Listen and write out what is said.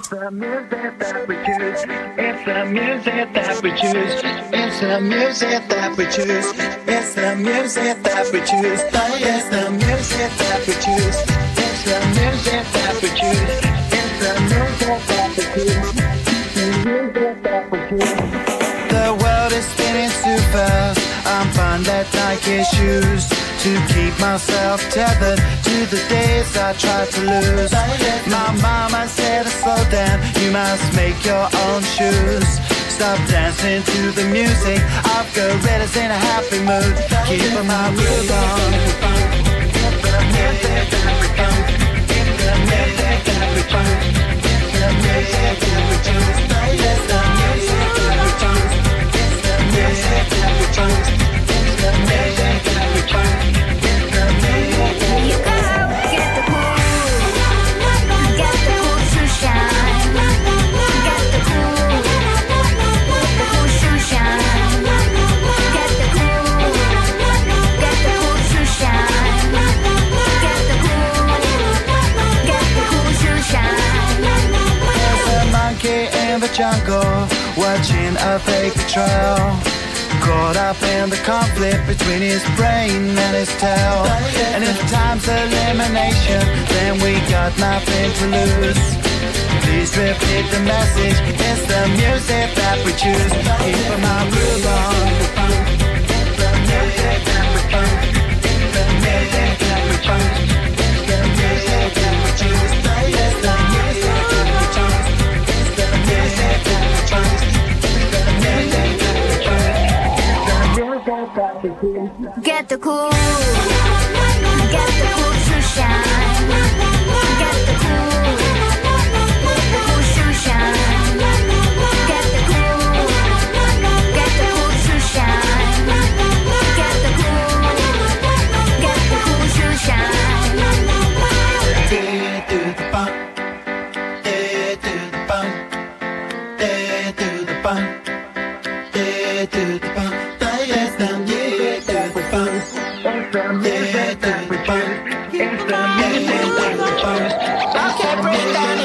It's the music that we choose. It's the music that we choose. It's the music that we choose. It's the music that we choose. It's the music that we choose. It's the music that we choose. It's the music that we choose. The choose. World is spinning too fast. I'm fine that Nike shoes to keep myself tethered the days I tried to lose. My mama said to slow down, you must make your own shoes. Stop dancing to the music. I've got gorillas in a happy mood. Keep my groove on. It's the the jungle watching a fake trail. Caught up in the conflict between his brain and his tail. And if time's elimination, then we got nothing to lose. Please repeat the message. It's the music that we choose. Keep my groove on. Get the cool, get the cool to shine. Get the cool, get the cool to shine. Get the cool, get the cool to shine. Get the cool, get the cool to shine. Day the bump, day the bump, day the bump, day the. break the minute, like the first, I can't break down.